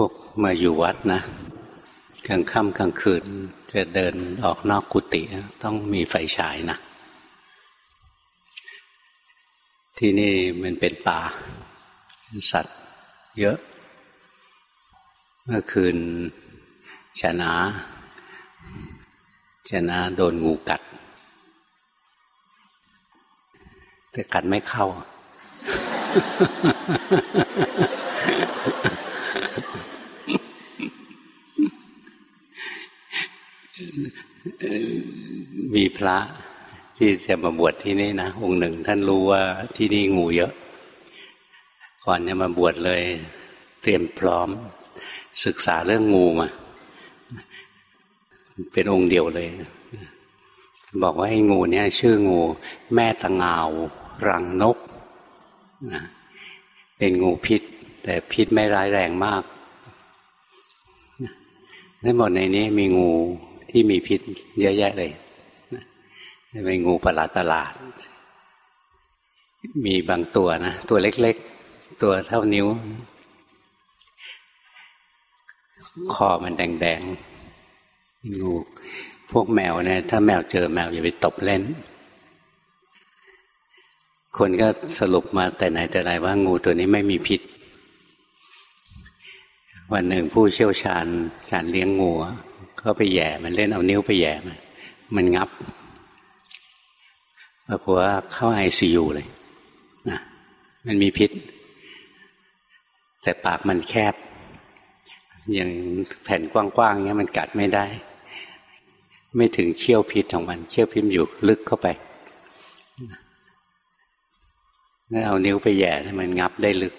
พวกมาอยู่วัดนะกลางค่ำกลางคืนจะเดินออกนอกกุฏิต้องมีไฟฉายนะ ที่นี่มันเป็นป่า สัตว์ เยอะ เมื่อคืนชนะชนะโดนงูกัด แต่กัดไม่เข้า มีพระที่จะมาบวชที่นี่นะองค์หนึ่ง ท่านรู้ว่าที่นี่งูเยอะ ก่อนจะมาบวชเลย เตรียมพร้อม ศึกษาเรื่องงูมา เป็นองค์เดียวเลย บอกว่าไอ้งูเนี่ย ชื่องู แม่ตะงาว รังนกนะเป็นงูพิษ แต่พิษไม่ร้ายแรงมากทั้งหมดในนี้มีงู ที่มีพิษเยอะแยะเลยเป็นงูประหลาดประหลาด มีบางตัวนะ ตัวเล็กๆ ตัวเท่านิ้ว คอมันแดงๆ งูพวกแมวเนี่ยถ้าแมวเจอแมวอย่าไปตบเล่น คนก็สรุปมาแต่ไหนแต่ไรว่างูตัวนี้ไม่มีพิษ วันหนึ่งผู้เชี่ยวชาญการเลี้ยงงู ก็ไปแย่มันเล่นเอานิ้วไปแย่มันมันงับปรากฏว่าเข้าไอซียูเลยนะมันมีพิษ แต่ปากมันแคบ อย่างแผ่นกว้างๆเงี้ยมันกัดไม่ได้ ไม่ถึงเชี่ยวพิษของมันเชี่ยวพิษอยู่ลึกเข้าไปแล้วเอานิ้วไปแย่มันงับได้ลึก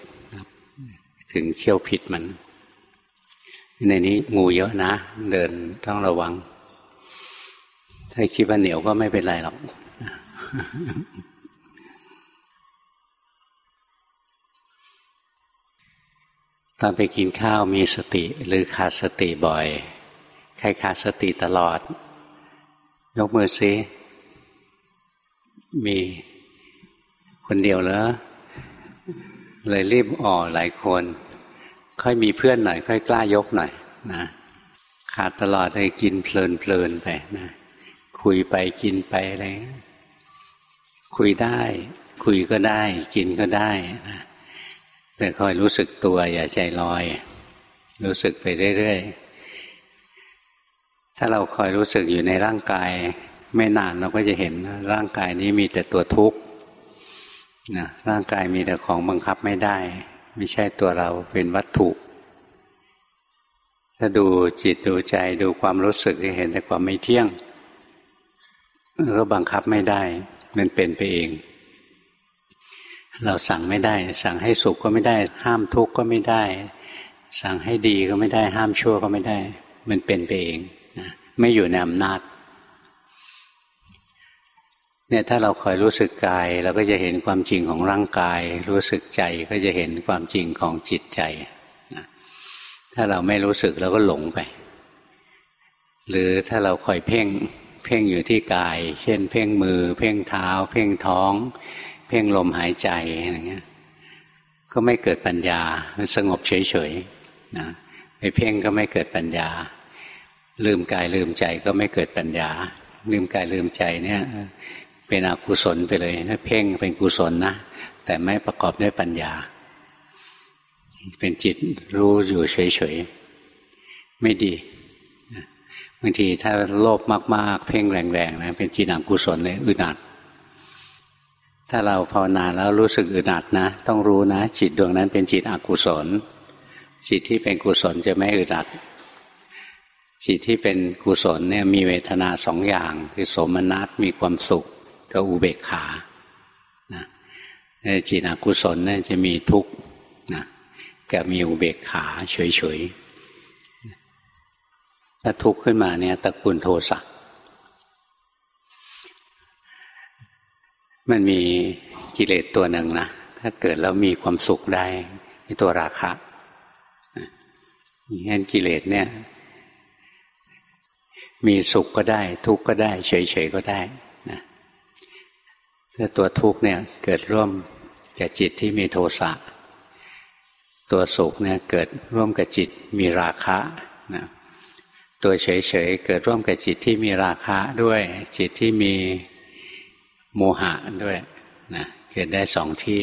ถึงเชี่ยวพิษมัน ในนี้งูเยอะนะ เดินต้องระวัง ถ้าคิดว่าเหนียวก็ไม่เป็นไรหรอกตอนไปกินข้าวมีสติหรือขาดสติบ่อย ใครขาดสติตลอด ยกมือซิมีคนเดียวแล้วเลยรีบอ่อหลายคน ค่อยมีเพื่อนหน่อยค่อยกล้ายกหน่อยนะขาดตลอดเลยกินเพลินเพลินไปนะคุยไปกินไปอะไรคุยได้ คุยก็ได้ กินก็ได้นะแต่คอยรู้สึกตัว อย่าใจลอย รู้สึกไปเรื่อยๆถ้าเราคอยรู้สึกอยู่ในร่างกาย ไม่นานเราก็จะเห็นร่างกายนี้มีแต่ตัวทุกข์นะร่างกายมีแต่ของบังคับไม่ได้ ไม่ใช่ตัวเราเป็นวัตถุ ถ้าดูจิตดูใจดูความรู้สึกจะเห็นแต่ความไม่เที่ยงก็บังคับไม่ได้ มันเป็นไปเอง เราสั่งไม่ได้ สั่งให้สุขก็ไม่ได้ ห้ามทุกข์ก็ไม่ได้ สั่งให้ดีก็ไม่ได้ ห้ามชั่วก็ไม่ได้ มันเป็นไปเองนะไม่อยู่ในอำนาจ เนี่ยถ้าเราคอยรู้สึกกาย เราก็จะเห็นความจริงของร่างกาย รู้สึกใจก็จะเห็นความจริงของจิตใจนะถ้าเราไม่รู้สึกเราก็หลงไป หรือถ้าเราคอยเพ่งเพ่งอยู่ที่กาย เช่น เพ่งมือ เพ่งเท้า เพ่งท้อง เพ่งลมหายใจอะไรเงี้ยก็ไม่เกิดปัญญามันสงบเฉยๆนะไปเพ่งก็ไม่เกิดปัญญา ลืมกายลืมใจก็ไม่เกิดปัญญา ลืมกายลืมใจเนี่ย เป็นอกุศลไปเลยถ้าเพ่งเป็นกุศลนะแต่ไม่ประกอบด้วยปัญญา เป็นจิตรู้อยู่เฉยๆไม่ดีบางทีถ้าโลภมาก ๆ เพ่งแรงๆนะเป็นจิตอกุศลเลยอึดอัดถ้าเราภาวนาแล้วรู้สึกอึดอัดนะ ต้องรู้นะ จิตดวงนั้นเป็นจิตอกุศล จิตที่เป็นกุศลจะไม่อึดอัดจิตที่เป็นกุศลเนี่ยมีเวทนาสองอย่าง คือสมนัตมีความสุข ก็อุเบกขานะจิตอกุศลนี่จะมีทุกข์นะกับมีอุเบกขาเฉยๆถ้าทุกข์ขึ้นมาเนี่ยตะกุลโทสะมันมีกิเลสตัวหนึ่งนะถ้าเกิดแล้วมีความสุขได้ในตัวราคะงั้นกิเลสเนี่ย มีสุขก็ได้ ทุกข์ก็ได้ เฉยๆก็ได้ ถ้าตัวทุกข์เนี่ยเกิดร่วมกับจิตที่มีโทสะ ตัวสุขเนี่ยเกิดร่วมกับจิตมีราคะนะตัวเฉยๆเกิดร่วมกับจิตที่มีราคะด้วย จิตที่มีโมหะด้วยนะเกิดได้สองที่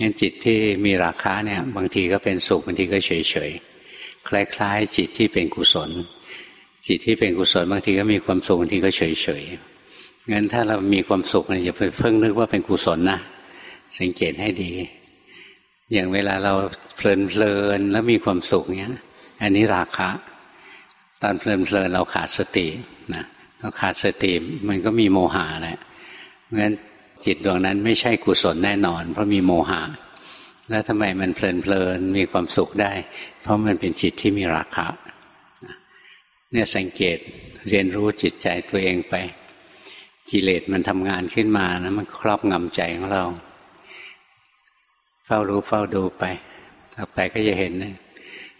งั้นจิตที่มีราคะเนี่ยบางทีก็เป็นสุขบางทีก็เฉยๆคล้าย ๆ จิตที่เป็นกุศล จิตที่เป็นกุศลบางทีก็มีความสุขบางทีก็เฉยๆ งั้นถ้าเรามีความสุขเนี่ยอย่าไปเพิ่งนึกว่าเป็นกุศลนะสังเกตให้ดี อย่างเวลาเราเพลินเพลินแล้วมีความสุขเนี้ย อันนี้ราคะ ตอนเพลินเพลินเราขาดสตินะเราขาดสติมันก็มีโมหะแหละงั้นจิตดวงนั้นไม่ใช่กุศลแน่นอน เพราะมีโมหะ แล้วทำไมมันเพลินเพลินมีความสุขได้ เพราะมันเป็นจิตที่มีราคะเนี่ยสังเกตเรียนรู้จิตใจตัวเองไป กิเลสมันทำงานขึ้นมานะมันครอบงำใจของเรา เฝ้ารู้เฝ้าดูไปต่อไปก็จะเห็น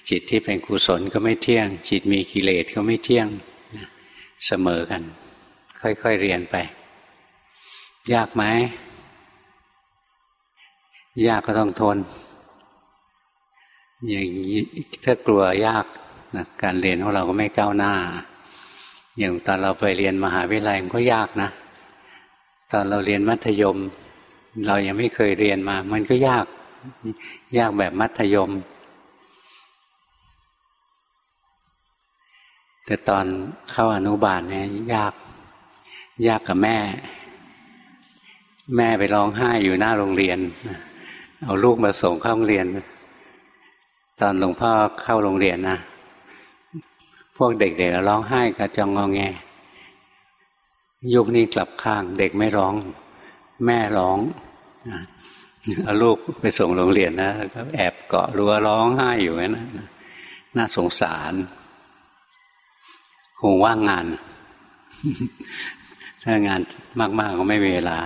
จิตที่เป็นกุศลก็ไม่เที่ยง จิตมีกิเลสก็ไม่เที่ยงเสมอกัน ค่อยๆเรียนไป ยากไหมยากก็ต้องทน อย่างถ้ากลัวยากนะการเรียนของเราก็ไม่ก้าวหน้า อย่างตอนเราไปเรียนมหาวิทยาลัยมันก็ยากนะ ตอนเราเรียนมัธยม เรายังไม่เคยเรียนมา มันก็ยาก ยากแบบมัธยม แต่ตอนเข้าอนุบาลเนี่ยยาก ยากกับแม่ แม่ไปร้องไห้อยู่หน้าโรงเรียน เอาลูกมาส่งเข้าโรงเรียน ตอนหลวงพ่อเข้าโรงเรียนนะพวกเด็กๆร้องไห้กระจองงอแง ยุคนี้กลับข้างเด็กไม่ร้อง แม่ร้องเอาลูกไปส่งโรงเรียนนะก็แอบเกาะรั้วร้องไห้อยู่นะน่าสงสารคงว่างงาน ถ้างานมาก ๆ ก็ไม่มีเวลา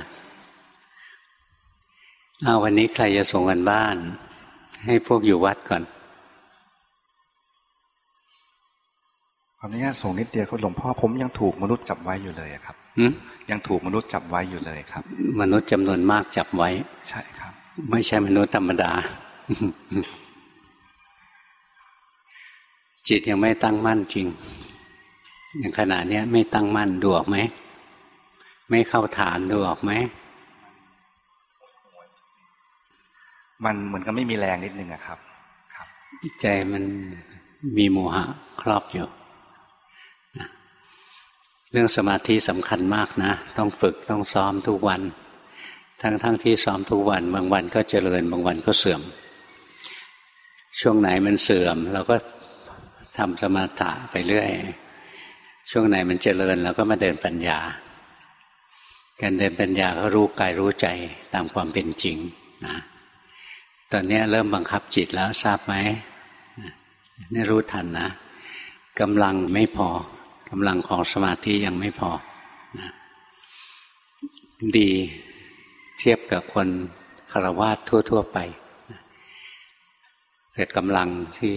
เอาวันนี้ใครจะส่งกันบ้าน ให้พวกอยู่วัดก่อนขออนุญาตส่งนิดเดียวครับหลวงพ่อผมยังถูกมนุษย์จับไว้อยู่เลยครับ ยังถูกมนุษย์จับไว้อยู่เลยครับ มนุษย์จำนวนมากจับไว้ ใช่ครับ ไม่ใช่มนุษย์ธรรมดา จิตยังไม่ตั้งมั่นจริงอย่างขณะนี้ไม่ตั้งมั่นดูออกไหม ไม่เข้าฐานดูออกไหม มันเหมือนกับไม่มีแรงนิดนึงอะครับ ครับ ใจมันมีโมหะครอบอยู่เรื่องสมาธิสำคัญมากนะ ต้องฝึกต้องซ้อมทุกวัน ทั้งๆทที่ซ้อมทุกวัน บางวันก็เจริญ บางวันก็เสื่อม ช่วงไหนมันเสื่อมเราก็ทำสมาธิไปเรื่อย ช่วงไหนมันเจริญเราก็มาเดินปัญญา การเดินปัญญาก็รู้กายรู้ใจตามความเป็นจริงนะตอนนี้เริ่มบังคับจิตแล้วทราบไหมนี่รู้ทันนะกำลังไม่พอ กำลังของสมาธิยังไม่พอนะดีเทียบกับคนคารวะทั่ว ๆ ไปแต่กำลังที่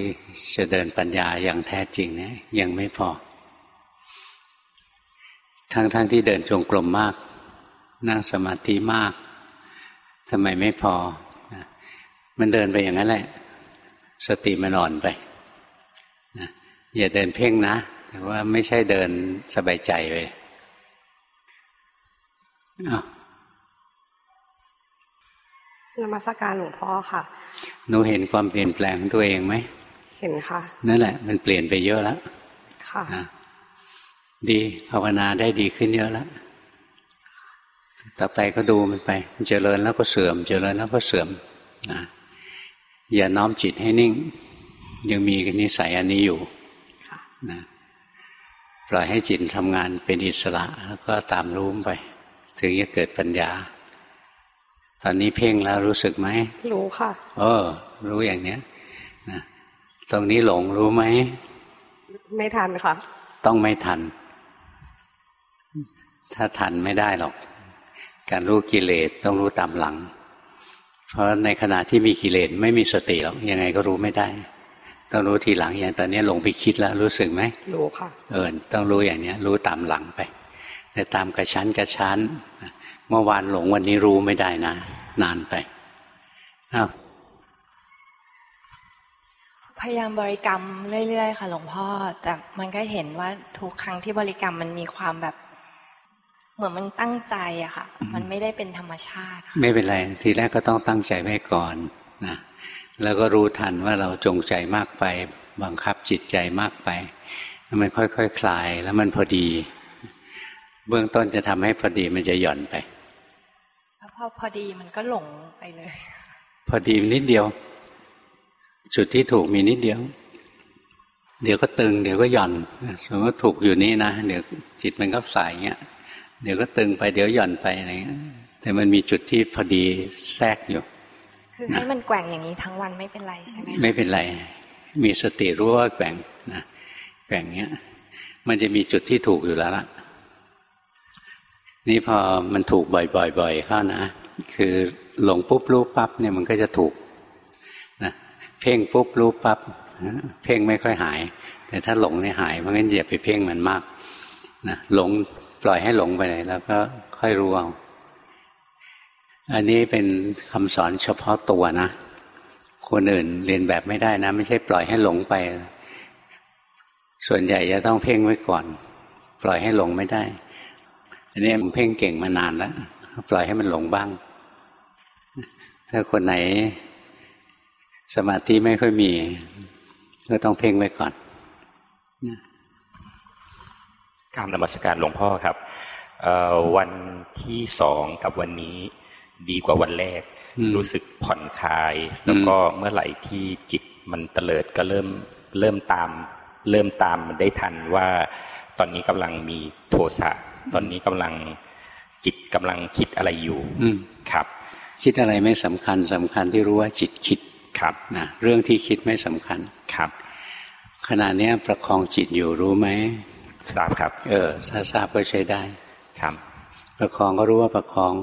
จะเดินปัญญาอย่างแท้จริงเนี่ยยังไม่พอ ทั้งๆทที่เดินจงกรมมาก นั่งสมาธิมากทำไมไม่พอ มันเดินไปอย่างนั้นแหละ สติมันอ่อนไปนะอย่าเดินเพ่งนะ แต่ว่าไม่ใช่เดินสบายใจไปนมัสการหลวงพ่อค่ะ หนูเห็นความเปลี่ยนแปลงของตัวเองไหม เห็นค่ะ นั่นแหละ มันเปลี่ยนไปเยอะแล้ว ค่ะ ดีภาวนาได้ดีขึ้นเยอะแล้ว ต่อไปก็ดูมันไป เจริญแล้วก็เสื่อม เจริญแล้วก็เสื่อมนะอย่าน้อมจิตให้นิ่ง ยังมีนิสัยอันนี้อยู่นะ ปล่อยให้จิตทำงานเป็นอิสระแล้วก็ตามรู้ไป ถึงจะเกิดปัญญา ตอนนี้เพ่งแล้วรู้สึกไหม รู้ค่ะ เออ รู้อย่างเนี้ยนะตรงนี้หลงรู้ไหม ไม่ทันค่ะ ต้องไม่ทัน ถ้าทันไม่ได้หรอก การรู้กิเลสต้องรู้ตามหลัง เพราะในขณะที่มีกิเลสไม่มีสติหรอกยังไงก็รู้ไม่ได้ ต้องรู้ทีหลังอย่างตอนนี้ลงไปคิดแล้วรู้สึกไหมรู้ค่ะเออต้องรู้อย่างเนี้ย รู้ตามหลังไป แต่ตามกระชั้นกระชั้น เมื่อวานหลงวันนี้รู้ไม่ได้นะ นานไปอ้าวพยายามบริกรรมเรื่อยๆค่ะ หลวงพ่อ แต่มันก็เห็นว่าทุกครั้งที่บริกรรมมันมีความแบบ เหมือนมันตั้งใจอะค่ะ มันไม่ได้เป็นธรรมชาติ ไม่เป็นไร ทีแรกก็ต้องตั้งใจไว้ก่อนนะ แล้วก็รู้ทันว่าเราจงใจมากไป บังคับจิตใจมากไปมันค่อยๆคคลาย แล้วมันพอดี เบื้องต้นจะทำให้พอดีมันจะหย่อนไปพอพอดีมันก็หลงไปเลย พอดีนิดเดียว จุดที่ถูกมีนิดเดียว เดี๋ยวก็ตึง เดี๋ยวก็หย่อนสมมติถูกอยู่นี่นะเดี๋ยวจิตมันก็สายเงี้ยเดี๋ยวก็ตึงไปเดี๋ยวหย่อนไปอะไรเงี้ยแต่มันมีจุดที่พอดีแทรกอยู่ คือให้มันแกว่งอย่างนี้ทั้งวันไม่เป็นไรใช่ไหมไม่เป็นไร มีสติรู้ว่าแกว่งนะแกว่งเงี้ย มันจะมีจุดที่ถูกอยู่แล้วล่ะ นี่พอมันถูกบ่อยๆเข้านะคือหลงปุ๊บรู้ปั๊บเนี่ยมันก็จะถูกนะเพ่งปุ๊บรู้ปั๊บเพ่งไม่ค่อยหาย แต่ถ้าหลงเนี่ยหายเพราะงั้นอย่าไปเพ่งมันมากนะหลงปล่อยให้หลงไปเลยแล้วก็ค่อยรู้เอา อันนี้เป็นคำสอนเฉพาะตัวนะ คนอื่นเรียนแบบไม่ได้นะ ไม่ใช่ปล่อยให้หลงไป ส่วนใหญ่จะต้องเพ่งไว้ก่อน ปล่อยให้หลงไม่ได้ อันนี้ผมเพ่งเก่งมานานแล้วปล่อยให้มันหลงบ้าง ถ้าคนไหน สมาธิไม่ค่อยมี ก็ต้องเพ่งไว้ก่อนการนมัสการหลวงพ่อครับวันที่สองกับวันนี้ ดีกว่าวันแรก รู้สึกผ่อนคลาย แล้วก็เมื่อไหร่ที่จิตมันเตลิดก็เริ่มเริ่มตาม เริ่มตามมันได้ทันว่า ตอนนี้กำลังมีโทสะตอนนี้กำลังจิตกำลังคิดอะไรอยู่ครับ คิดอะไรไม่สำคัญสำคัญที่รู้ว่าจิตคิดครับนะเรื่องที่คิดไม่สำคัญครับ ขณะนี้ประคองจิตอยู่รู้ไหมทราบครับ เออถ้าทราบก็ใช้ได้ครับ ประคองก็รู้ว่าประคอง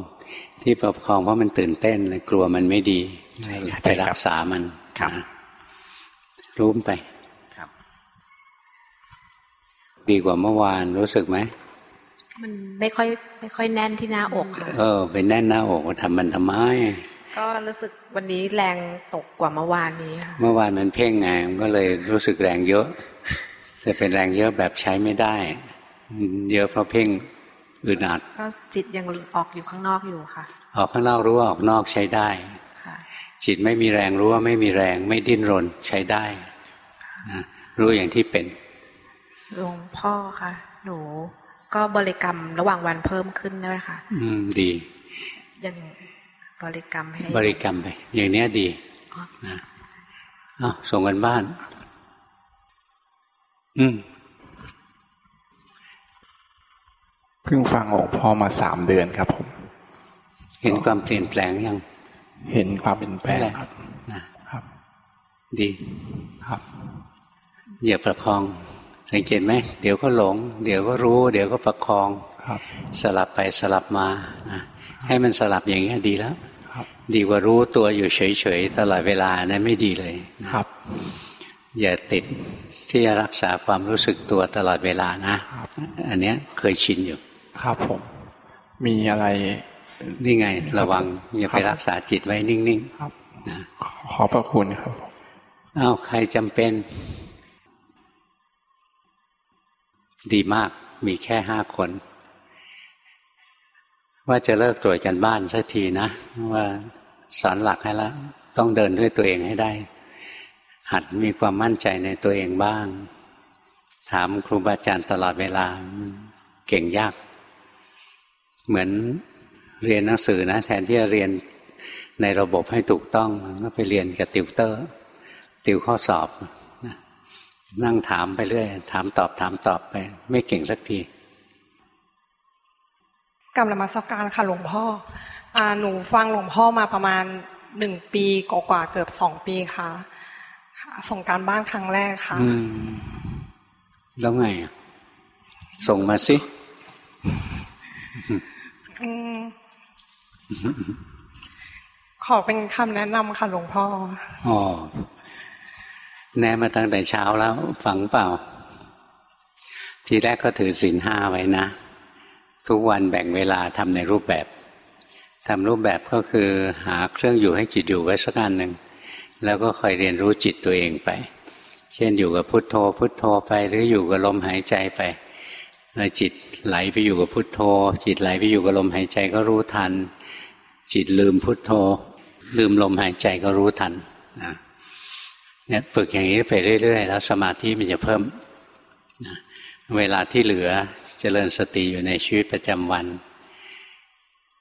ที่ประคองเพราะมันตื่นเต้นกลัวมันไม่ดีไปรักษามันครับรู้ไปครับ ดีกว่าเมื่อวานรู้สึกไหมมันไม่ค่อยไม่ค่อยแน่นที่หน้าอกค่ะเออเป็นแน่นหน้าอกทำมันทำไมก็รู้สึกวันนี้แรงตกกว่าเมื่อวานนี้ค่ะเมื่อวานมันเพ่งไงก็เลยรู้สึกแรงเยอะแต่เป็นแรงเยอะแบบใช้ไม่ได้ เยอะเพราะเพ่ง อึดอัดก็จิตยังออกอยู่ข้างนอกอยู่ค่ะ ออกข้างนอกรู้ว่าออกนอกใช้ได้จิตไม่มีแรงรู้ว่าไม่มีแรงไม่ดิ้นรนใช้ได้รู้อย่างที่เป็นหลวงพ่อค่ะ หนูก็บริกรรมระหว่างวันเพิ่มขึ้นได้ไหมคะอืมดียังบริกรรมให้บริกรรมไป อย่างเนี้ยดีนะเอาส่งกันบ้าน อืม เพิ่งฟังหลวงพ่อมาสามเดือนครับผม เห็นความเปลี่ยนแปลงยัง เห็นความเปลี่ยนแปลงครับนะครับ ดีครับอย่าประคอง สังเกตไหมเดี๋ยวก็หลง เดี๋ยวก็รู้ เดี๋ยวก็ประคองครับ สลับไปสลับมาให้มันสลับอย่างนี้ดีแล้วดีกว่ารู้ตัวอยู่เฉยๆตลอดเวลานะไม่ดีเลยครับ อย่าติดที่จะรักษาความรู้สึกตัวตลอดเวลานะ อันนี้เคยชินอยู่ ครับผม มีอะไรนี่ไง ระวังอย่าไปรักษาจิตไว้นิ่งๆครับขอพระคุณครับอ้าวใครจำเป็น ดีมากมีแค่ห้าคน ว่าจะเลิกตรวจกันบ้านสักทีนะ ว่าสอนหลักให้แล้วต้องเดินด้วยตัวเองให้ได้ หัดมีความมั่นใจในตัวเองบ้าง ถามครูบาอาจารย์ตลอดเวลา เก่งยาก เหมือนเรียนหนังสือนะแทนที่จะเรียนในระบบให้ถูกต้องก็ไปเรียนกับติวเตอร์ ติวข้อสอบนั่งถามไปเรื่อย ถามตอบถามตอบไป ไม่เก่งสักทีกำลังมาสักการค่ะหลวงพ่ออหนูฟังหลวงพ่อมาประมาณหนึ่งปีกว่าเกือบสองปีค่ะ ส่งการบ้านครั้งแรกค่ะแล้วไง ส่งมาสิ ขอเป็นคำแนะนำค่ะหลวงพ่ออ๋อแน่มาตั้งแต่เช้าแล้วฟังเปล่า ทีแรกก็ถือศีลห้าไว้นะ ทุกวันแบ่งเวลาทำในรูปแบบทำรูปแบบก็คือหาเครื่องอยู่ให้จิตอยู่ไว้สักอันหนึ่งแล้วก็คอยเรียนรู้จิตตัวเองไป เช่นอยู่กับพุทโธ พุทโธไปหรืออยู่กับลมหายใจไป จิตไหลไปอยู่กับพุทโธ จิตไหลไปอยู่กับลมหายใจก็รู้ทัน จิตลืมพุทโธ ลืมลมหายใจก็รู้ทันนะเนี่ยฝึกอย่างนี้ไปเรื่อย ๆ แล้วสมาธิมันจะเพิ่มนะเวลาที่เหลือเจริญสติอยู่ในชีวิตประจำวัน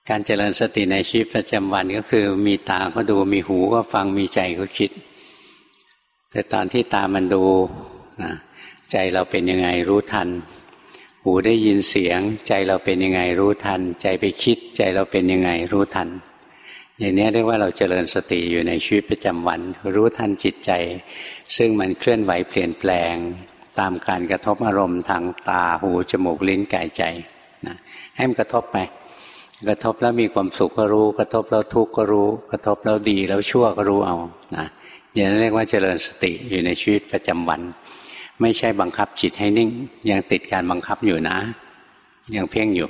การเจริญสติในชีวิตประจำวันก็คือ มีตาก็ดูมีหูก็ฟังมีใจก็คิด แต่ตอนที่ตามันดูนะใจเราเป็นยังไงรู้ทัน หูได้ยินเสียง ใจเราเป็นยังไงรู้ทัน ใจไปคิด ใจเราเป็นยังไงรู้ทัน อย่างนี้เรียกว่าเราเจริญสติอยู่ในชีวิตประจำวัน รู้ทันจิตใจ ซึ่งมันเคลื่อนไหวเปลี่ยนแปลง ตามการกระทบอารมณ์ทางตาหูจมูกลิ้นกายใจนะให้มันกระทบไปกระทบแล้วมีความสุขก็รู้ กระทบแล้วทุกข์ก็รู้ กระทบแล้วดีแล้วชั่วก็รู้เอานะอย่างนั้นเรียกว่าเจริญสติอยู่ในชีวิตประจำวัน ไม่ใช่บังคับจิตให้นิ่ง ยังติดการบังคับอยู่นะ ยังเพ่งอยู่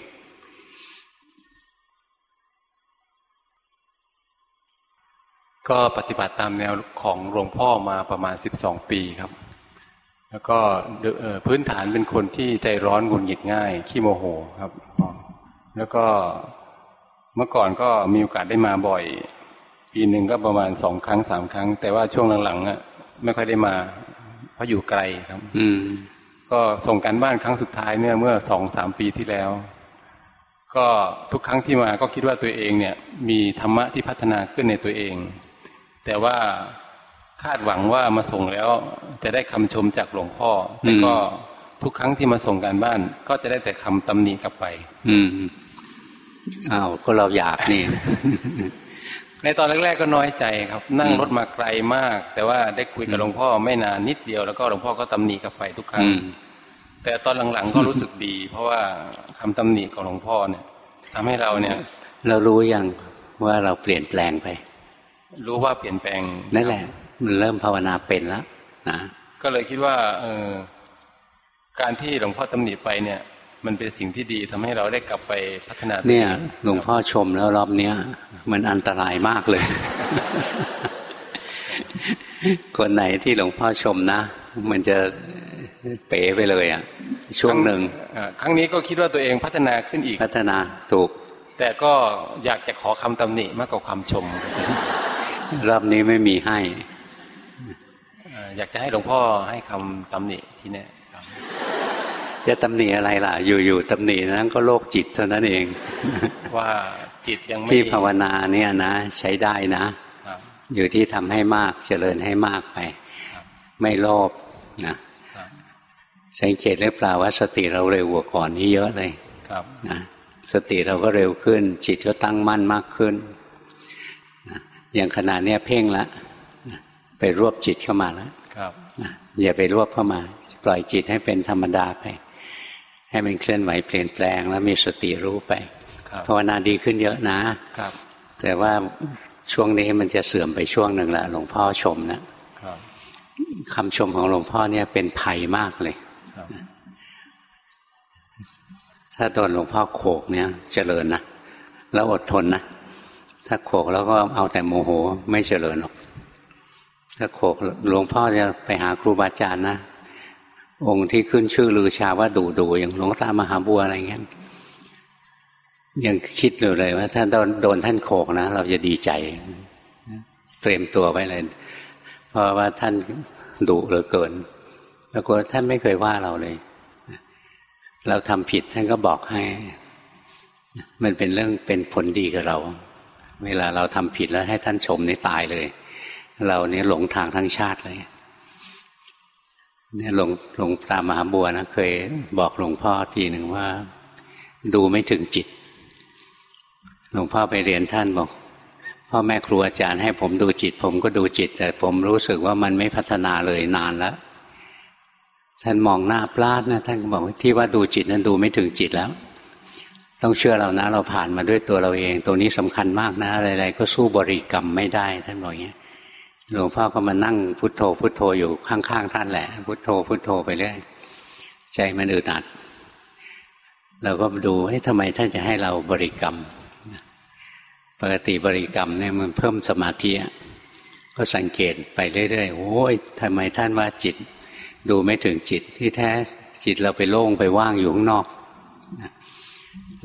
ก็ปฏิบัติตามแนวของหลวงพ่อมาประมาณสิบสองปีครับ แล้วก็พื้นฐานเป็นคนที่ใจร้อนหงุดหงิดง่าย ขี้โมโหครับ แล้วก็เมื่อก่อนก็มีโอกาสได้มาบ่อย ปีหนึ่งก็ประมาณสองครั้งสามครั้ง แต่ว่าช่วงหลังๆอะไม่ค่อยได้มา เพราะอยู่ไกลครับ อืม ก็ส่งการบ้านครั้งสุดท้ายเนี่ยเมื่อสองสามปีที่แล้ว ก็ทุกครั้งที่มาก็คิดว่าตัวเองเนี่ย มีธรรมะที่พัฒนาขึ้นในตัวเอง แต่ว่าคาดหวังว่ามาส่งแล้วจะได้คำชมจากหลวงพ่อแต่ก็ทุกครั้งที่มาส่งการบ้าน ก็จะได้แต่คำตำหนิกลับไป อืมอ้าวก็เราอยากนี่ ในตอนแรกๆก็น้อยใจครับ นั่งรถมาไกลมาก แต่ว่าได้คุยกับหลวงพ่อไม่นานนิดเดียวแล้วก็หลวงพ่อก็ตำหนิกลับไปทุกครั้งแต่ตอนหลังๆก็รู้สึกดี เพราะว่าคำตำหนิของหลวงพ่อเนี่ยทำให้เราเนี่ย เรารู้ยังว่าเราเปลี่ยนแปลงไป รู้ว่าเปลี่ยนแปลงนั่นแหละ มันเริ่มภาวนาเป็นแล้วนะก็เลยคิดว่า เออการที่หลวงพ่อตำหนิไปเนี่ย มันเป็นสิ่งที่ดีทำให้เราได้กลับไปพัฒนาเนี่ยหลวงพ่อชมแล้วรอบเนี้ยมันอันตรายมากเลย คนไหนที่หลวงพ่อชมนะ มันจะเป๋ไปเลยอะ ช่วงหนึ่งครั้งนี้ก็คิดว่าตัวเองพัฒนาขึ้นอีกพัฒนาถูก แต่ก็อยากจะขอคำตำหนิมากกว่าคำชม รอบนี้ไม่มีให้ อยากจะให้หลวงพ่อให้คำตำหนิที่นี่ จะตำหนิอะไรล่ะ อยู่ๆตำหนินั้นก็โรคจิตเท่านั้นเอง ว่าจิตยังไม่ที่ภาวนาเนี่ยนะ ใช้ได้นะ อยู่ที่ทำให้มากเจริญให้มากไป ไม่โลภนะสังเกตหรือเปล่าว่าสติเราเร็วกว่าก่อนนี้เยอะเลยนะสติเราก็เร็วขึ้น จิตก็ตั้งมั่นมากขึ้นนะอย่างขนาดนี้เพ่งละไปรวบจิตเข้ามาแล้วอย่าไปรวบเข้ามา ปล่อยจิตให้เป็นธรรมดาไป ให้มันเคลื่อนไหวเปลี่ยนแปลง แล้วมีสติรู้ไปภาวนาดีขึ้นเยอะนะแต่ว่าช่วงนี้มันจะเสื่อมไปช่วงหนึ่งละหลวงพ่อชมนะคำชมของหลวงพ่อเนี่ยเป็นภัยมากเลยถ้าโดนหลวงพ่อโขกเนี่ยเจริญนะแล้วอดทนนะถ้าโขกแล้วก็เอาแต่โมโหไม่เจริญหรอกถ้าโขกหลวงพ่อจะไปหาครูบาอาจารย์นะ องค์ที่ขึ้นชื่อลือชาว่าดูดูอย่างหลวงตามหาบัวอะไรเงี้ยยังคิดอยู่เลยว่าถ้าโดนโดนท่านโขกนะ เราจะดีใจ เตรียมตัวไว้เลย เพราะว่าท่านดุเหลือเกินแล้วก็ท่านไม่เคยว่าเราเลย เราทำผิดท่านก็บอกให้ มันเป็นเรื่องเป็นผลดีกับเรา เวลาเราทำผิดแล้วให้ท่านชมนี่ตายเลย เราเนี่ยหลงทางทั้งชาติเลย เนี่ยหลงหลงตามหาบัวนะเคยบอกหลวงพ่อทีหนึ่งว่า ดูไม่ถึงจิต หลวงพ่อไปเรียนท่านบอก พ่อแม่ครูอาจารย์ให้ผมดูจิต ผมก็ดูจิต แต่ผมรู้สึกว่ามันไม่พัฒนาเลยนานแล้วท่านมองหน้าปลาดนะท่านก็บอกที่ว่าดูจิตนั้นดูไม่ถึงจิตแล้ว ต้องเชื่อเรานะ เราผ่านมาด้วยตัวเราเอง ตัวนี้สำคัญมากนะอะไรๆก็สู้บริกรรมไม่ได้ ท่านบอกอย่างนี้ หลวงพ่อก็มานั่งพุทโธ พุทโธอยู่ข้างๆท่านแหละ พุทโธพุทโธไปเรื่อยใจมันอึดอัดเราก็ดูให้ทำไมท่านจะให้เราบริกรรมปกติบริกรรมเนี่ยมันเพิ่มสมาธิก็สังเกตไปเรื่อยๆโอ้ยทำไมท่านว่าจิต ดูไม่ถึงจิตที่แท้จิตเราไปโล่งไปว่างอยู่ข้างนอก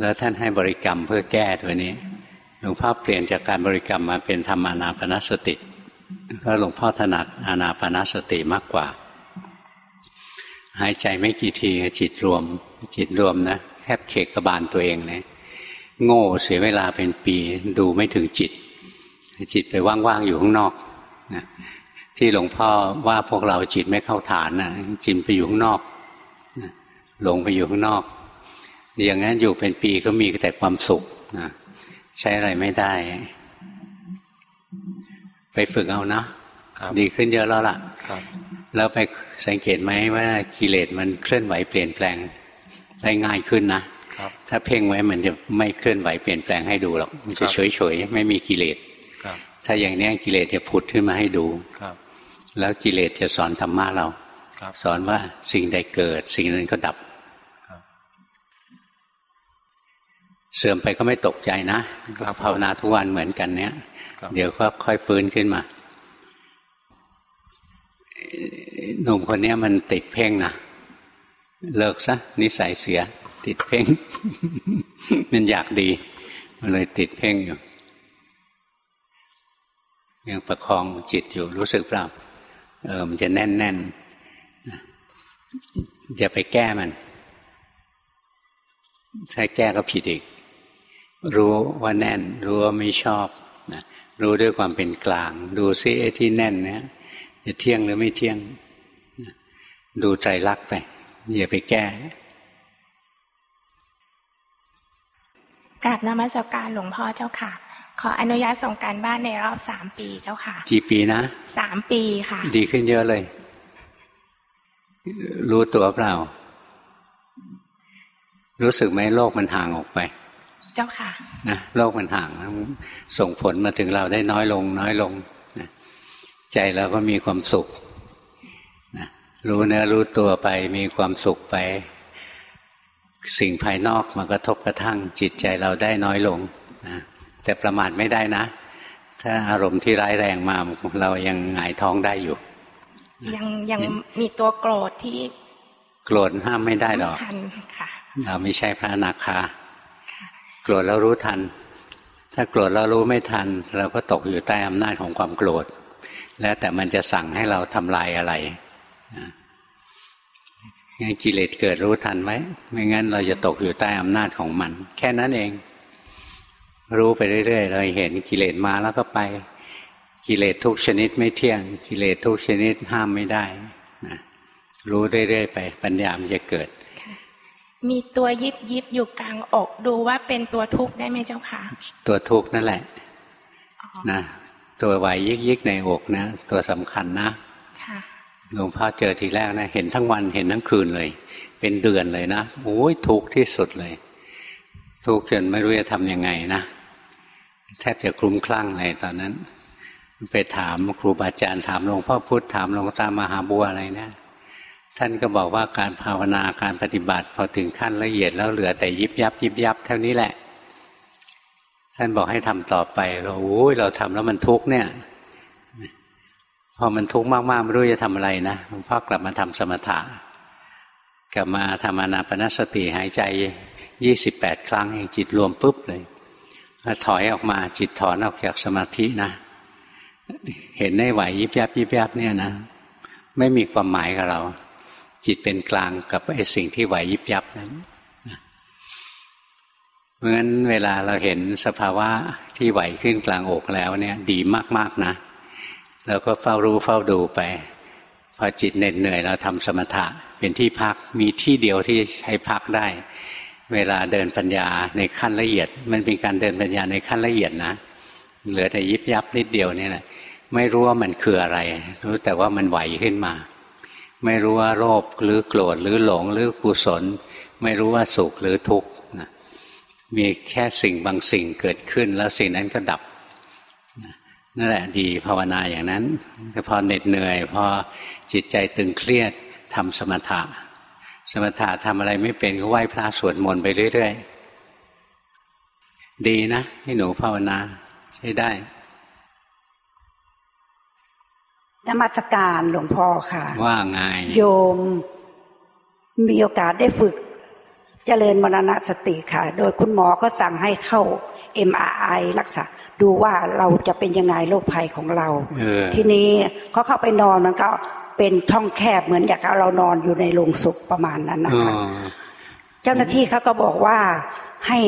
แล้วท่านให้บริกรรมเพื่อแก้ตัวนี้หลวงพ่อเปลี่ยนจากการบริกรรมมาเป็นธรรมานาปนสติเพราะหลวงพ่อถนัดอานาปนสติมากกว่า หายใจไม่กี่ทีจิตรวม จิตรวมนะแทบเขกกระบาลตัวเองเลยโง่เสียเวลาเป็นปีดูไม่ถึงจิต จิตไปว่างๆอยู่ข้างนอกนะที่หลวงพ่อว่าพวกเราจิตไม่เข้าฐานนะจิตไปอยู่ข้างนอกหลงไปอยู่ข้างนอก อย่างนั้นอยู่เป็นปีก็มีแต่ความสุขนะใช้อะไรไม่ได้ ไปฝึกเอานะดีขึ้นเยอะแล้วล่ะแล้วไปสังเกตไหมว่ากิเลสมันเคลื่อนไหวเปลี่ยนแปลงได้ง่ายขึ้นนะถ้าเพ่งไว้มันจะไม่เคลื่อนไหวเปลี่ยนแปลงให้ดูหรอกมันจะเฉยเฉยไม่มีกิเลสถ้าอย่างนี้กิเลสจะผุดขึ้นมาให้ดูแล้วกิเลสจะสอนธรรมะเราสอนว่าสิ่งใดเกิด สิ่งนั้นก็ดับ เสื่อมไปก็ไม่ตกใจนะภาวนาทุกวันเหมือนกันเนี้ยเดี๋ยวก็ค่อยฟื้นขึ้นมา หนุ่มคนนี้มันติดเพ่งนะเลิกซะนิสัยเสีย ติดเพ่ง มันอยากดี มันเลยติดเพ่งอยู่ยังประคองจิตอยู่รู้สึกเปล่าเออมันจะแน่นแน่นจะไปแก้มัน ถ้าแก้ก็ผิดอีก รู้ว่าแน่น รู้ว่าไม่ชอบนะรู้ด้วยความเป็นกลาง ดูซิไอ้ที่แน่นเนี่ยจะเที่ยงหรือไม่เที่ยง ดูใจรักไป อย่าไปแก้กราบนมัสการหลวงพ่อเจ้าค่ะ ขออนุญาตส่งการบ้านในรอบสามปีเจ้าค่ะ กี่ปีนะสามปีค่ะ ดีขึ้นเยอะเลย รู้ตัวเปล่า รู้สึกไหมโลกมันห่างออกไป เจ้าค่ะนะโลกมันห่างส่งผลมาถึงเราได้น้อยลง น้อยลงนะใจเราก็มีความสุขนะรู้เนื้อรู้ตัวไปมีความสุขไป สิ่งภายนอกมากระทบกระทั่งจิตใจเราได้น้อยลงนะแต่ประมาทไม่ได้นะ ถ้าอารมณ์ที่ร้ายแรงมาเรายังหงายท้องได้อยู่ ยังยังมีตัวโกรธที่ โกรธห้ามไม่ได้หรอกเราไม่ใช่พระอนาคา โกรธแล้วรู้ทัน ถ้าโกรธแล้วรู้ไม่ทัน เราก็ตกอยู่ใต้อำนาจของความโกรธ แล้วแต่มันจะสั่งให้เราทำลายอะไรงั้นกิเลสเกิดรู้ทันไหมไม่งั้นเราจะตกอยู่ใต้อำนาจของมัน แค่นั้นเอง รู้ไปเรื่อยๆ เราเห็นกิเลสมาแล้วก็ไป กิเลสทุกชนิดไม่เที่ยง กิเลสทุกชนิดห้ามไม่ได้นะรู้เรื่อยๆไป ปัญญามจะเกิด มีตัวยิบยิบอยู่กลางอกดูว่าเป็นตัวทุกข์ได้ไหมเจ้าค่ะ ตัวทุกข์นั่นแหละนะตัวไหวยิกยิกในอกนะ ตัวสำคัญนะหลวงพ่อเจอทีแรกนะ เห็นทั้งวันเห็นทั้งคืนเลย เป็นเดือนเลยนะโอ้ยทุกข์ที่สุดเลย ทุกข์จนไม่รู้จะทำยังไงนะแทบจะคลุ้มคลั่งเลยตอนนั้น ไปถามครูบาอาจารย์ถามหลวงพ่อพุธถามหลวงตามหาบัวอะไรนะ ท่านก็บอกว่าการภาวนาการปฏิบัติ พอถึงขั้นละเอียดแล้วเหลือแต่ยิบยับ ยิบยับเท่านี้แหละ ท่านบอกให้ทำต่อไป เราโอ้ยเราทำแล้วมันทุกเนี่ย พอมันทุกข์มากๆไม่รู้จะทำอะไรนะหลวงพ่อกลับมาทำสมถะกลับมาทำอนาปนสติหายใจยี่สิบแปดครั้งเองจิตรวมปุ๊บเลยถอยออกมาจิตถอนออกจากสมาธินะ เห็นได้ไหวยิบยับยิบยับเนี่ยนะ ไม่มีความหมายกับเรา จิตเป็นกลางกับไอ้สิ่งที่ไหวยิบยับนั้นเพราะฉะนั้นเวลาเราเห็นสภาวะที่ไหวขึ้นกลางอกแล้วเนี่ย ดีมากๆนะแล้วก็เฝ้ารู้เฝ้าดูไปพอจิตเหน็ดเหนื่อยเราทำสมถะเป็นที่พักมีที่เดียวที่ใช้พักได้ เวลาเดินปัญญาในขั้นละเอียด มันเป็นการเดินปัญญาในขั้นละเอียดนะเหลือแต่ยิบยับนิดเดียวนี่แหละไม่รู้ว่ามันคืออะไร รู้แต่ว่ามันไหวขึ้นมา ไม่รู้ว่าโลภหรือโกรธหรือหลงหรือกุศล ไม่รู้ว่าสุขหรือทุกข์มีแค่สิ่งบางสิ่งเกิดขึ้น แล้วสิ่งนั้นก็ดับนั่นแหละดีภาวนาอย่างนั้นแต่พอเหน็ดเหนื่อย พอจิตใจตึงเครียดทำสมถะ สมถะทำอะไรไม่เป็นก็ไหว้พระสวดมนต์ไปเรื่อยๆ ดีนะ ให้หนูภาวนาใช้ได้ นมัสการหลวงพ่อค่ะ ว่าไง โยมมีโอกาสได้ฝึกเจริญมรณสติค่ะ โดยคุณหมอก็สั่งให้เข้า MRI รักษาดูว่าเราจะเป็นยังไงโรคภัยของเราทีนี้เขาเข้าไปนอนมันก็เป็นช่องแคบเหมือนอย่างเรานอนอยู่ในโรงศพประมาณนั้นนะคะเจ้าหน้าที่เขาก็บอกว่าให้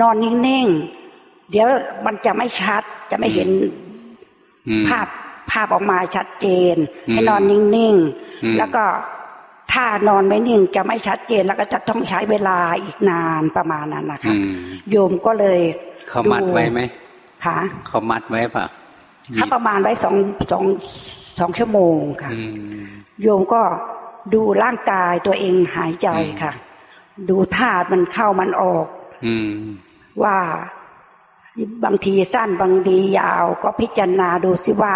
นอนนิ่งๆ เดี๋ยวมันจะไม่ชัดจะไม่เห็นภาพ ภาพออกมาชัดเจน ให้นอนนิ่งๆ แล้วก็ถ้านอนไม่นิ่งจะไม่ชัดเจนแล้วก็จะต้องใช้เวลาอีกนานประมาณนั้นนะคะโยมก็เลยเขามัดไว้ไหมค่ะเขามัดไว้ปะเขาประมาณไว้สองสองสองชั่วโมงค่ะโยมก็ดูร่างกายตัวเองหายใจค่ะ ดูธาตุมันเข้ามันออกว่า บางทีสั้นบางทียาว ก็พิจารณาดูสิว่า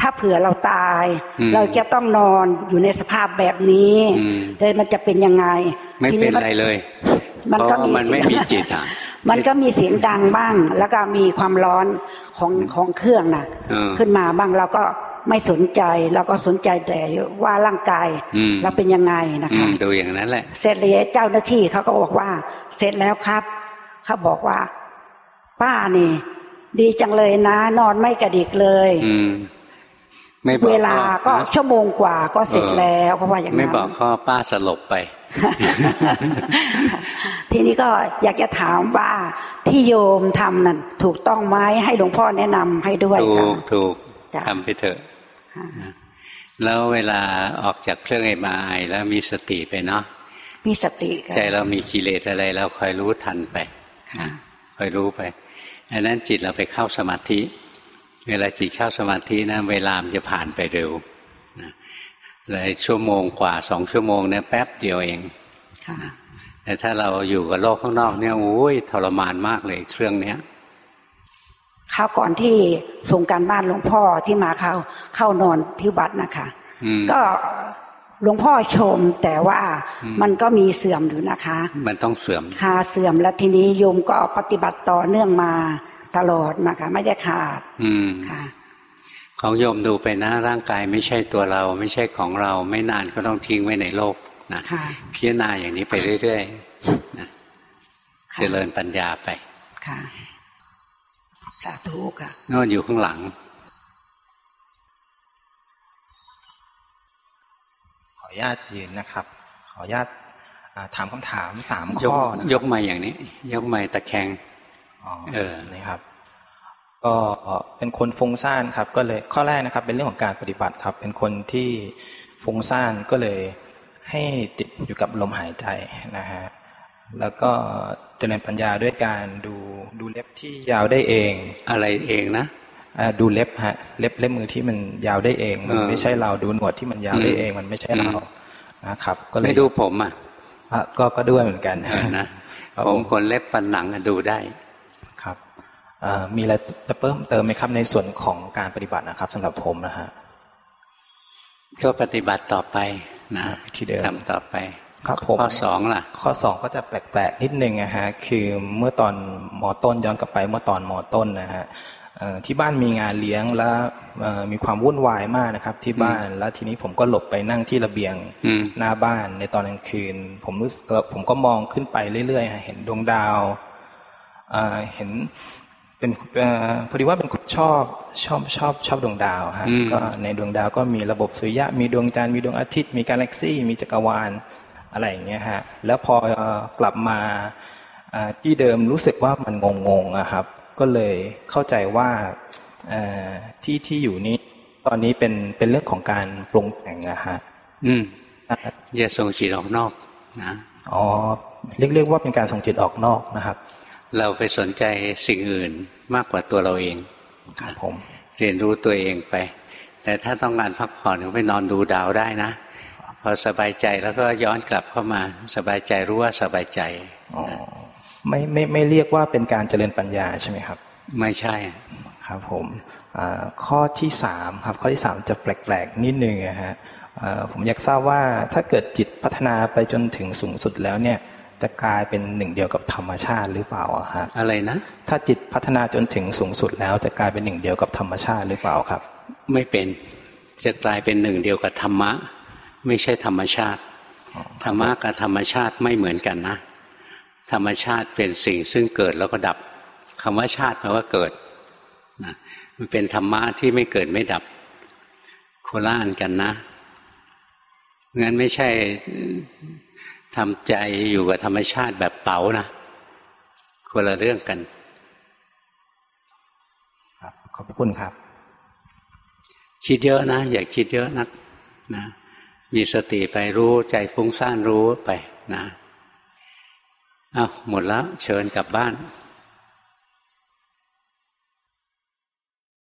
ถ้าเผื่อเราตาย เราจะต้องนอนอยู่ในสภาพแบบนี้เลยมันจะเป็นยังไง ไม่เป็นไรเลย มันก็มันไม่มีจิตอะมันก็มีเสียงดังบ้าง แล้วก็มีความร้อนของของเครื่องน่ะ ขึ้นมาบ้างเราก็ไม่สนใจเราก็สนใจแต่ว่าร่างกายเราเป็นยังไงนะคะดูอย่างนั้นแหละ เสร็จเลยเจ้าหน้าที่เขาก็บอกว่า เสร็จแล้วครับเขาบอกว่า ป้านี่ ดีจังเลยนะ นอนไม่กระดิกเลยอืไม่เวลาก็ชั่วโมงกว่าก็เสร็จแล้วเพราะว่าอย่างนั้นไม่บอกข้อป้าสลบไป ทีนี้ก็อยากจะถามว่าที่โยมทำนั่นถูกต้องไหมให้หลวงพ่อแนะนำให้ด้วยถูกถูกทำไปเถอะแล้วเวลาออกจากเครื่องไอ้มาไอแล้วมีสติไปเนาะมีสติใจเรามีกิเลสอะไรเราคอยรู้ทันไปค อยรู้ไปอันนั้นจิตเราไปเข้าสมาธิ เวลาจิตเข้าสมาธินะเวลามจะผ่านไปเร็วเลยชั่วโมงกว่าสองชั่วโมงเนี่ยแป๊บเดียวเองแต่ถ้าเราอยู่กับโลกข้างนอกเนี่ยโอ้ยทรมานมากเลยเครื่องเนี้ยข้าวก่อนที่ส่งการบ้านหลวงพ่อที่มาเข้าเข้านอนที่วัดนะคะก็ หลวงพ่อชมแต่ว่ามันก็มีเสื่อมอยู่นะคะ มันต้องเสื่อมค่าเสื่อมแล้วทีนี้โยมก็ปฏิบัติต่อเนื่องมาตลอดนะคะไม่ได้ขาด อืมค่ะของโยมดูไปนะร่างกายไม่ใช่ตัวเราไม่ใช่ของเรา ไม่นานก็ต้องทิ้งไว้ในโลกนะพิจารณาอย่างนี้ไปเรื่อยๆนะเจริญปัญญาไปค่ะสาธุค่ะนอนอยู่ข้างหลัง ออนุญาตยืนนะครับ ขออนุญาตถามคำถามสามข้อยกมาอย่างนี้ ยกมาตะแคงเออนี่ครับ ก็เป็นคนฟุ้งซ่านครับ ก็เลยข้อแรกนะครับ เป็นเรื่องของการปฏิบัติครับ เป็นคนที่ฟุ้งซ่านก็เลยให้ติดอยู่กับลมหายใจนะฮะแล้วก็เจริญปัญญาด้วยการดูดูเล็บที่ยาวได้เอง อะไรเองนะ ดูเล็บฮะ เล็บเล็บมือที่มันยาวได้เอง มันไม่ใช่เราดูหนวดที่มันยาวได้เอง มันไม่ใช่เรานะครับ ก็เลยไม่ดูผมอะก็ก็ด้วยเหมือนกันนะผมคนเล็บฟันหนังดูได้ครับมีอะไรจะเพิ่มเติมไหมครับในส่วนของการปฏิบัตินะครับสำหรับผมนะฮะก็ปฏิบัติต่อไปนะที่เดิมทำต่อไปครับผมข้อสองล่ะ ข้อสองก็จะแปลกๆนิดนึงนะฮะคือเมื่อตอนมอต้นย้อนกลับไปเมื่อตอนมอต้นนะฮะ ที่บ้านมีงานเลี้ยงแล้วมีความวุ่นวายมากนะครับ ที่บ้านแล้วทีนี้ผมก็หลบไปนั่งที่ระเบียงหน้าบ้านในตอนกลางคืน ผมรู้ผมก็มองขึ้นไปเรื่อยๆ เห็นดวงดาวเห็นเป็นพอดีว่าเป็นคนชอบชอบชอบชอบดวงดาวฮะก็ในดวงดาวก็มีระบบสุริยะ มีดวงจันทร์มีดวงอาทิตย์มีกาแล็กซี่ มีจักรวาลอะไรอย่างเงี้ยฮะแล้วพอกลับมาที่เดิมรู้สึกว่ามันงงงอะครับ ก็เลยเข้าใจว่าที่ที่อยู่นี้ ตอนนี้เป็นเป็นเรื่องของการปรุงแต่งอะฮะอืมอย่าส่งจิตออกนอกนะอ๋อเรียกเรียกว่าเป็นการส่งจิตออกนอกนะครับ เราไปสนใจสิ่งอื่นมากกว่าตัวเราเองครับผมเรียนรู้ตัวเองไป แต่ถ้าต้องการพักผ่อนก็ไปนอนดูดาวได้นะ พอสบายใจแล้วก็ย้อนกลับเข้ามา สบายใจรู้ว่าสบายใจอ๋อ ไม่ไม่ไม่เรียกว่าเป็นการเจริญปัญญาใช่ไหมครับ ไม่ใช่ครับผมข้อที่สามครับข้อที่สามจะแปลกๆนิดนึงนะฮะผมอยากทราบว่าถ้าเกิดจิตพัฒนาไปจนถึงสูงสุดแล้วเนี่ยจะกลายเป็นหนึ่งเดียวกับธรรมชาติหรือเปล่าฮะอะไรนะ ถ้าจิตพัฒนาจนถึงสูงสุดแล้วจะกลายเป็นหนึ่งเดียวกับธรรมชาติหรือเปล่าครับ ไม่เป็นจะกลายเป็นหนึ่งเดียวกับธรรมะ ไม่ใช่ธรรมชาติ ธรรมะกับธรรมชาติไม่เหมือนกันนะ ธรรมชาติเป็นสิ่งซึ่งเกิดแล้วก็ดับคำว่าชาติแปลว่าเกิดนะมันเป็นธรรมะที่ไม่เกิดไม่ดับโคล่านกันนะงั้นไม่ใช่ทำใจอยู่กับธรรมชาติแบบเต๋านะคนละเรื่องกัน ครับ ขอบคุณครับ คิดเยอะนะ อย่าคิดเยอะนักนะ มีสติไปรู้ใจฟุ้งซ่านรู้ไปนะ อ้าวหมดแล้วเชิญกลับบ้าน